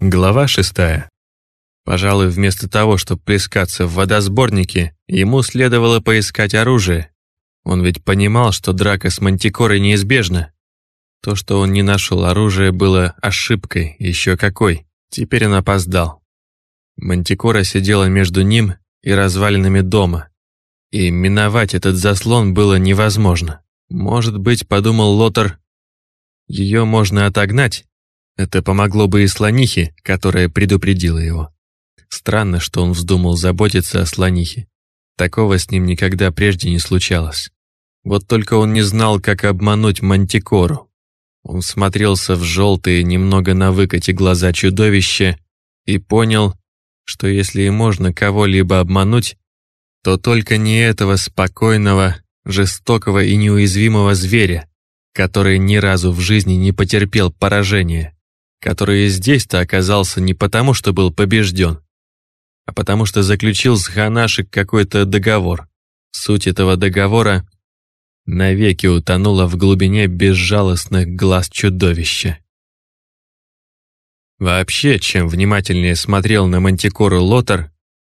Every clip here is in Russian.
Глава шестая. Пожалуй, вместо того, чтобы плескаться в водосборнике, ему следовало поискать оружие. Он ведь понимал, что драка с мантикорой неизбежна. То, что он не нашел оружия, было ошибкой, еще какой. Теперь он опоздал. Мантикора сидела между ним и развалинами дома. И миновать этот заслон было невозможно. Может быть, подумал Лотар, ее можно отогнать, это помогло бы и слонихе, которая предупредила его. Странно, что он вздумал заботиться о слонихе. Такого с ним никогда прежде не случалось. Вот только он не знал, как обмануть Мантикору. Он смотрелся в желтые, немного на выкате глаза чудовища и понял, что если и можно кого-либо обмануть, то только не этого спокойного, жестокого и неуязвимого зверя, который ни разу в жизни не потерпел поражения который здесь-то оказался не потому, что был побежден, а потому что заключил с Ханашек какой-то договор. Суть этого договора навеки утонула в глубине безжалостных глаз чудовища. Вообще, чем внимательнее смотрел на Мантикору Лотар,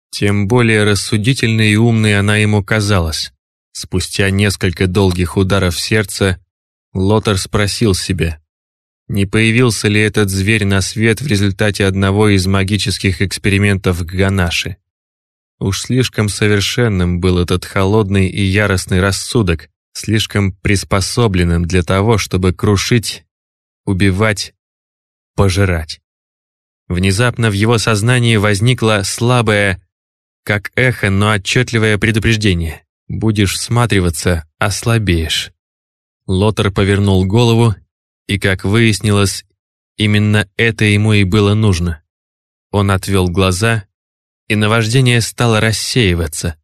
тем более рассудительной и умной она ему казалась. Спустя несколько долгих ударов сердца Лотар спросил себя, не появился ли этот зверь на свет в результате одного из магических экспериментов Ганаши? Уж слишком совершенным был этот холодный и яростный рассудок, слишком приспособленным для того, чтобы крушить, убивать, пожирать. Внезапно в его сознании возникло слабое, как эхо, но отчетливое предупреждение. Будешь всматриваться, ослабеешь. Лотер повернул голову и, как выяснилось, именно это ему и было нужно. Он отвел глаза, и наваждение стало рассеиваться.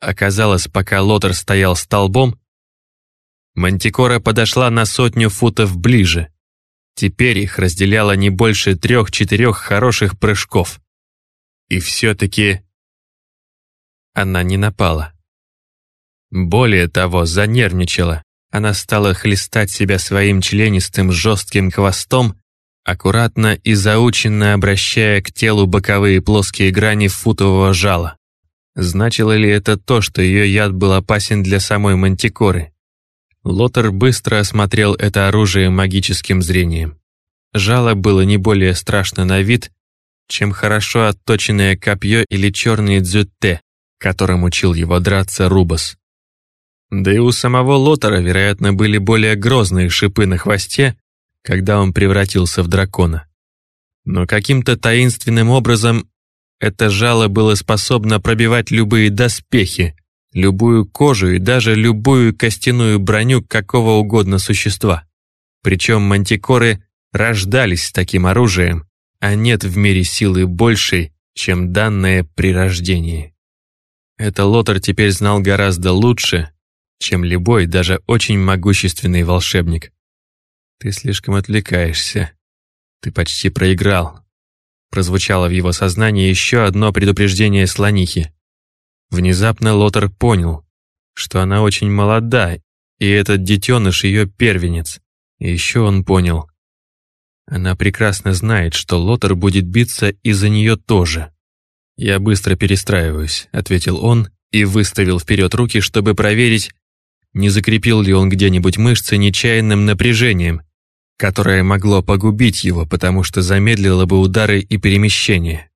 Оказалось, пока Лотер стоял столбом, Мантикора подошла на сотню футов ближе. Теперь их разделяло не больше трех-четырех хороших прыжков. И все-таки она не напала. Более того, занервничала. Она стала хлестать себя своим членистым жестким хвостом, аккуратно и заученно обращая к телу боковые плоские грани футового жала. Значило ли это то, что ее яд был опасен для самой мантикоры? Лотер быстро осмотрел это оружие магическим зрением. Жало было не более страшно на вид, чем хорошо отточенное копье или черный дзютте, которым учил его драться Рубас. Да и у самого Лотера, вероятно, были более грозные шипы на хвосте, когда он превратился в дракона. Но каким-то таинственным образом это жало было способно пробивать любые доспехи, любую кожу и даже любую костяную броню какого угодно существа. Причем мантикоры рождались с таким оружием, а нет в мире силы большей, чем данное при рождении. Это Лотер теперь знал гораздо лучше, чем любой, даже очень могущественный волшебник. Ты слишком отвлекаешься. Ты почти проиграл. Прозвучало в его сознании еще одно предупреждение слонихи. Внезапно Лотер понял, что она очень молода, и этот детеныш ее первенец. И еще он понял. Она прекрасно знает, что Лотер будет биться из-за нее тоже. «Я быстро перестраиваюсь», — ответил он и выставил вперед руки, чтобы проверить, не закрепил ли он где-нибудь мышцы нечаянным напряжением, которое могло погубить его, потому что замедлило бы удары и перемещение.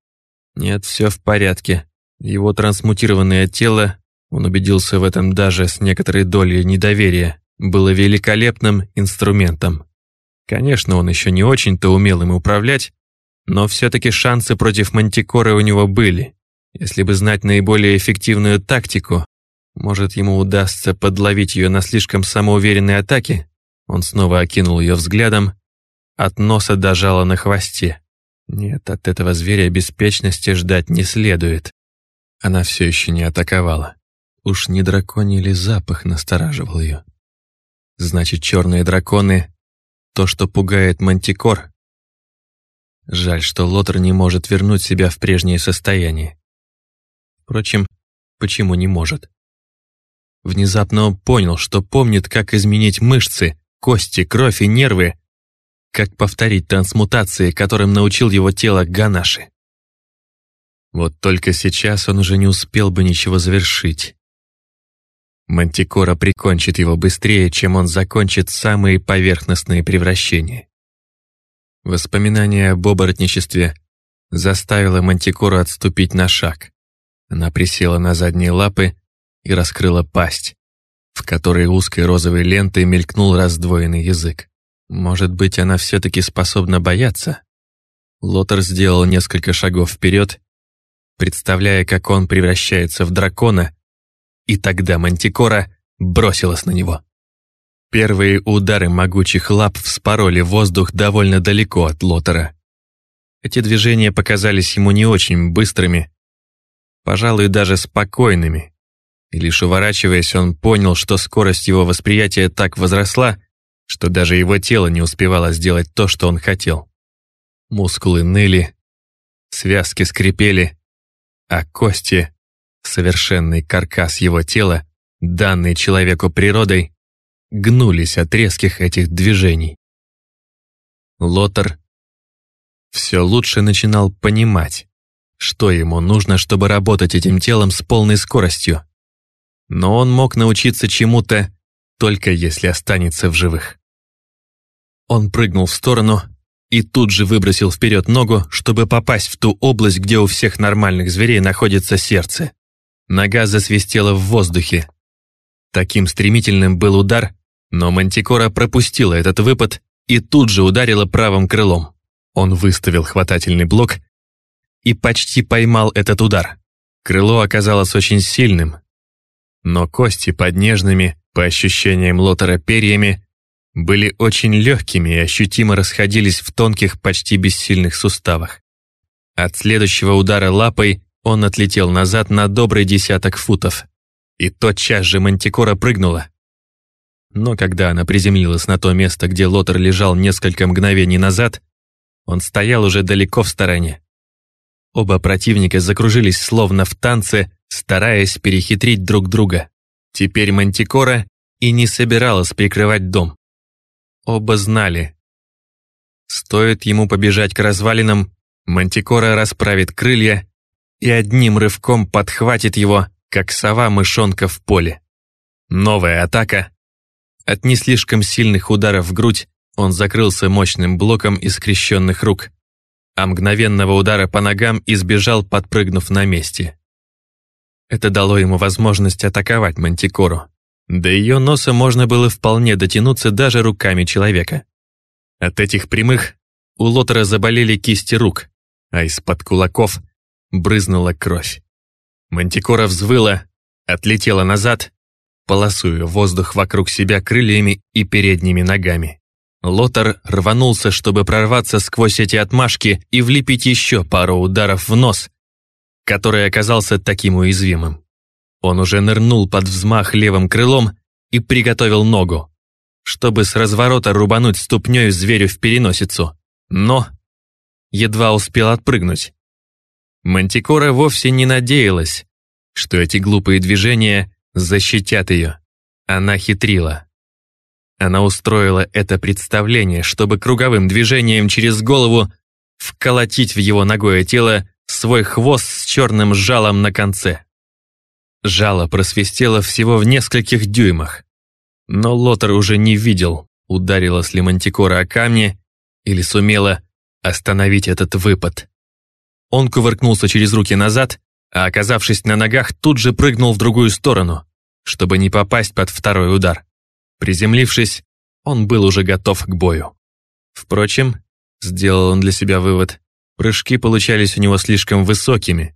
Нет, все в порядке. Его трансмутированное тело, он убедился в этом даже с некоторой долей недоверия, было великолепным инструментом. Конечно, он еще не очень-то умел им управлять, но все-таки шансы против Мантикоры у него были. Если бы знать наиболее эффективную тактику, может, ему удастся подловить ее на слишком самоуверенной атаке? Он снова окинул ее взглядом. От носа до жала на хвосте. Нет, от этого зверя беспечности ждать не следует. Она все еще не атаковала. Уж не драконий ли запах настораживал ее? Значит, черные драконы — то, что пугает мантикор. Жаль, что Лотер не может вернуть себя в прежнее состояние. Впрочем, почему не может? Внезапно он понял, что помнит, как изменить мышцы, кости, кровь и нервы, как повторить трансмутации, которым научил его тело Ганаши. Вот только сейчас он уже не успел бы ничего завершить. Мантикора прикончит его быстрее, чем он закончит самые поверхностные превращения. Воспоминание об оборотничестве заставило Мантикору отступить на шаг. Она присела на задние лапы и раскрыла пасть, в которой узкой розовой лентой мелькнул раздвоенный язык. Может быть, она все-таки способна бояться? Лотер сделал несколько шагов вперед, представляя, как он превращается в дракона, и тогда Мантикора бросилась на него. Первые удары могучих лап вспороли воздух довольно далеко от Лотера. Эти движения показались ему не очень быстрыми, пожалуй, даже спокойными. И лишь уворачиваясь, он понял, что скорость его восприятия так возросла, что даже его тело не успевало сделать то, что он хотел. Мускулы ныли, связки скрипели, а кости, совершенный каркас его тела, данный человеку природой, гнулись от резких этих движений. Лотер все лучше начинал понимать, что ему нужно, чтобы работать этим телом с полной скоростью. Но он мог научиться чему-то, только если останется в живых. Он прыгнул в сторону и тут же выбросил вперед ногу, чтобы попасть в ту область, где у всех нормальных зверей находится сердце. Нога засвистела в воздухе. Таким стремительным был удар, но Мантикора пропустила этот выпад и тут же ударила правым крылом. Он выставил хватательный блок и почти поймал этот удар. Крыло оказалось очень сильным, но кости под нежными, по ощущениям Лотера перьями, были очень легкими и ощутимо расходились в тонких, почти бессильных суставах. От следующего удара лапой он отлетел назад на добрый десяток футов. И тотчас же Мантикора прыгнула, но когда она приземлилась на то место, где Лотер лежал несколько мгновений назад, он стоял уже далеко в стороне. Оба противника закружились словно в танце, стараясь перехитрить друг друга. Теперь Мантикора и не собиралась прикрывать дом. Оба знали. Стоит ему побежать к развалинам, Мантикора расправит крылья и одним рывком подхватит его, как сова мышонка в поле. Новая атака, от не слишком сильных ударов в грудь он закрылся мощным блоком из скрещенных рук, а мгновенного удара по ногам избежал, подпрыгнув на месте. Это дало ему возможность атаковать Мантикору. До ее носа можно было вполне дотянуться даже руками человека. От этих прямых у Лотера заболели кисти рук, а из-под кулаков брызнула кровь. Мантикора взвыла, отлетела назад полосуя воздух вокруг себя крыльями и передними ногами. Лотар рванулся, чтобы прорваться сквозь эти отмашки и влепить еще пару ударов в нос, который оказался таким уязвимым. Он уже нырнул под взмах левым крылом и приготовил ногу, чтобы с разворота рубануть ступней зверю в переносицу, но едва успел отпрыгнуть. Мантикора вовсе не надеялась, что эти глупые движения защитят ее. Она хитрила. Она устроила это представление, чтобы круговым движением через голову вколотить в его ногое тело свой хвост с черным жалом на конце. Жало просвистело всего в нескольких дюймах. Но Лотер уже не видел, ударила ли Мантикора о камни или сумела остановить этот выпад. Он кувыркнулся через руки назад а оказавшись на ногах, тут же прыгнул в другую сторону, чтобы не попасть под второй удар. Приземлившись, он был уже готов к бою. Впрочем, сделал он для себя вывод, прыжки получались у него слишком высокими.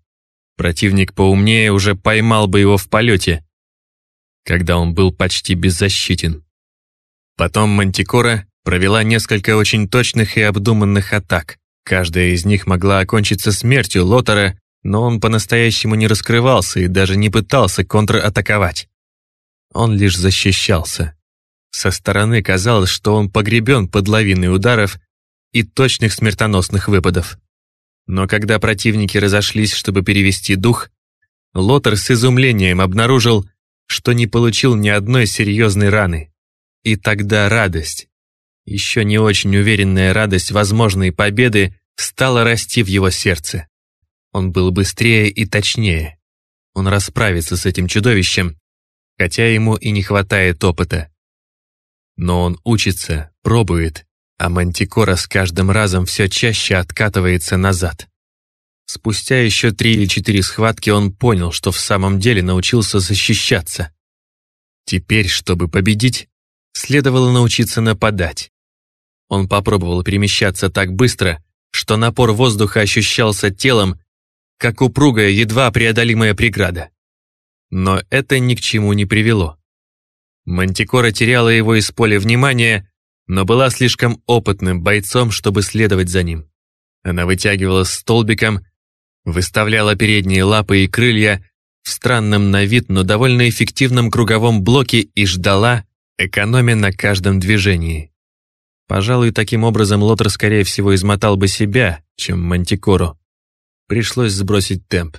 Противник поумнее уже поймал бы его в полете, когда он был почти беззащитен. Потом Мантикора провела несколько очень точных и обдуманных атак. Каждая из них могла окончиться смертью Лотера но он по-настоящему не раскрывался и даже не пытался контратаковать. Он лишь защищался. Со стороны казалось, что он погребен под лавиной ударов и точных смертоносных выпадов. Но когда противники разошлись, чтобы перевести дух, Лотер с изумлением обнаружил, что не получил ни одной серьезной раны. И тогда радость, Еще не очень уверенная радость возможной победы стала расти в его сердце. Он был быстрее и точнее. Он расправится с этим чудовищем, хотя ему и не хватает опыта. Но он учится, пробует, а Мантикора с каждым разом все чаще откатывается назад. Спустя еще три или четыре схватки он понял, что в самом деле научился защищаться. Теперь, чтобы победить, следовало научиться нападать. Он попробовал перемещаться так быстро, что напор воздуха ощущался телом, как упругая, едва преодолимая преграда. Но это ни к чему не привело. Мантикора теряла его из поля внимания, но была слишком опытным бойцом, чтобы следовать за ним. Она вытягивала столбиком, выставляла передние лапы и крылья в странном на вид, но довольно эффективном круговом блоке и ждала, экономя на каждом движении. Пожалуй, таким образом Лотер скорее всего измотал бы себя, чем Мантикору. Пришлось сбросить темп.